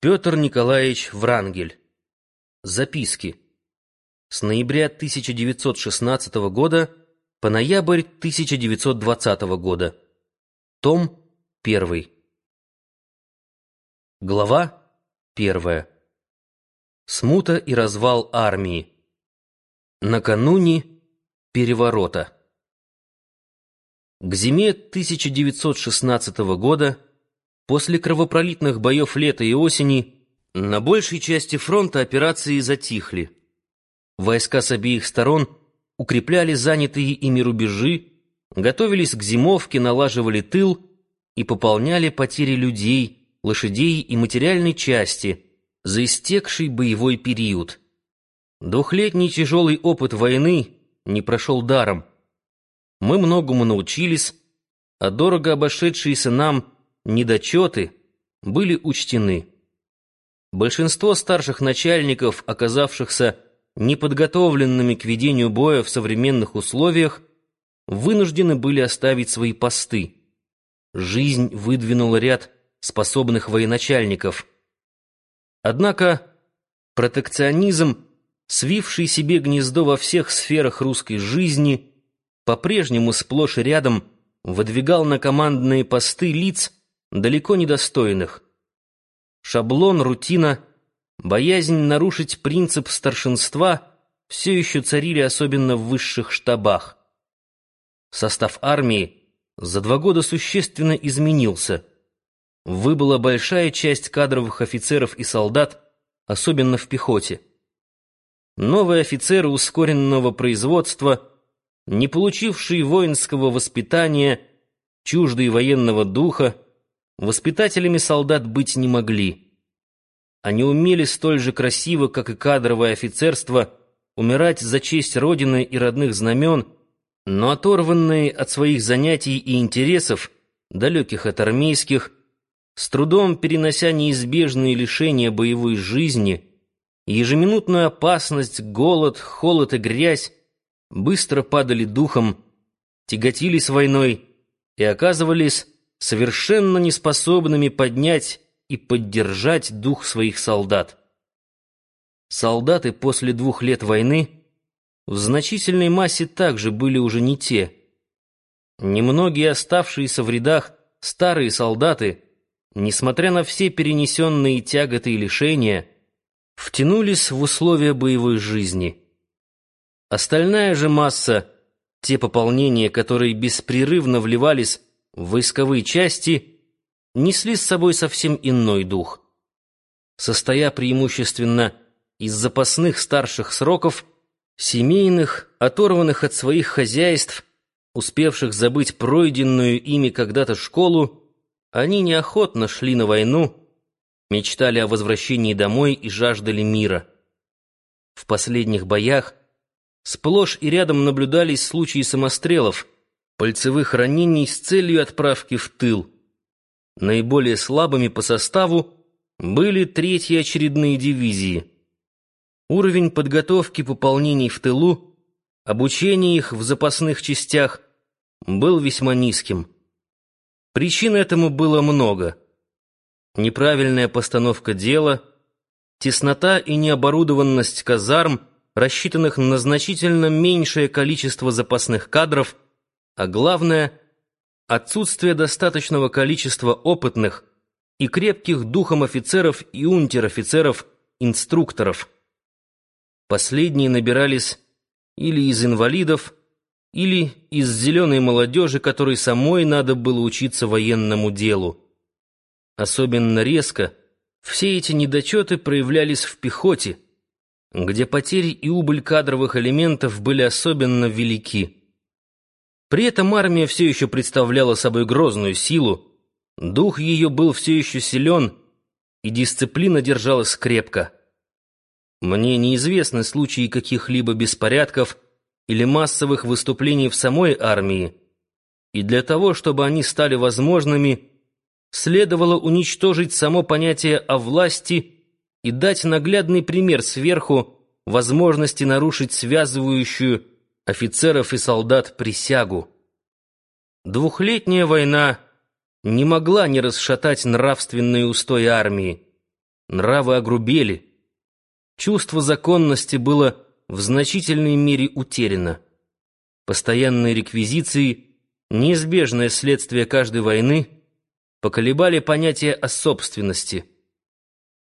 Петр Николаевич Врангель. Записки. С ноября 1916 года по ноябрь 1920 года. Том 1. Глава 1. Смута и развал армии. Накануне переворота. К зиме 1916 года После кровопролитных боев лета и осени на большей части фронта операции затихли. Войска с обеих сторон укрепляли занятые ими рубежи, готовились к зимовке, налаживали тыл и пополняли потери людей, лошадей и материальной части за истекший боевой период. Двухлетний тяжелый опыт войны не прошел даром. Мы многому научились, а дорого обошедшиеся нам недочеты были учтены. Большинство старших начальников, оказавшихся неподготовленными к ведению боя в современных условиях, вынуждены были оставить свои посты. Жизнь выдвинула ряд способных военачальников. Однако протекционизм, свивший себе гнездо во всех сферах русской жизни, по-прежнему сплошь и рядом выдвигал на командные посты лиц, далеко недостойных. Шаблон, рутина, боязнь нарушить принцип старшинства все еще царили особенно в высших штабах. Состав армии за два года существенно изменился. Выбыла большая часть кадровых офицеров и солдат, особенно в пехоте. Новые офицеры ускоренного производства, не получившие воинского воспитания, чуждые военного духа, Воспитателями солдат быть не могли. Они умели столь же красиво, как и кадровое офицерство, умирать за честь Родины и родных знамен, но оторванные от своих занятий и интересов, далеких от армейских, с трудом перенося неизбежные лишения боевой жизни, ежеминутную опасность, голод, холод и грязь, быстро падали духом, тяготились войной и оказывались совершенно неспособными поднять и поддержать дух своих солдат. Солдаты после двух лет войны в значительной массе также были уже не те. Немногие оставшиеся в рядах старые солдаты, несмотря на все перенесенные тяготы и лишения, втянулись в условия боевой жизни. Остальная же масса, те пополнения, которые беспрерывно вливались войсковые части несли с собой совсем иной дух. Состоя преимущественно из запасных старших сроков, семейных, оторванных от своих хозяйств, успевших забыть пройденную ими когда-то школу, они неохотно шли на войну, мечтали о возвращении домой и жаждали мира. В последних боях сплошь и рядом наблюдались случаи самострелов — пальцевых ранений с целью отправки в тыл. Наиболее слабыми по составу были третьи очередные дивизии. Уровень подготовки пополнений в тылу, обучение их в запасных частях был весьма низким. Причин этому было много. Неправильная постановка дела, теснота и необорудованность казарм, рассчитанных на значительно меньшее количество запасных кадров – а главное — отсутствие достаточного количества опытных и крепких духом офицеров и унтер-офицеров, инструкторов. Последние набирались или из инвалидов, или из зеленой молодежи, которой самой надо было учиться военному делу. Особенно резко все эти недочеты проявлялись в пехоте, где потери и убыль кадровых элементов были особенно велики. При этом армия все еще представляла собой грозную силу, дух ее был все еще силен, и дисциплина держалась крепко. Мне неизвестны случаи каких-либо беспорядков или массовых выступлений в самой армии, и для того, чтобы они стали возможными, следовало уничтожить само понятие о власти и дать наглядный пример сверху возможности нарушить связывающую офицеров и солдат присягу. Двухлетняя война не могла не расшатать нравственные устои армии. нравы огрубели. Чувство законности было в значительной мере утеряно. Постоянные реквизиции, неизбежное следствие каждой войны, поколебали понятие о собственности –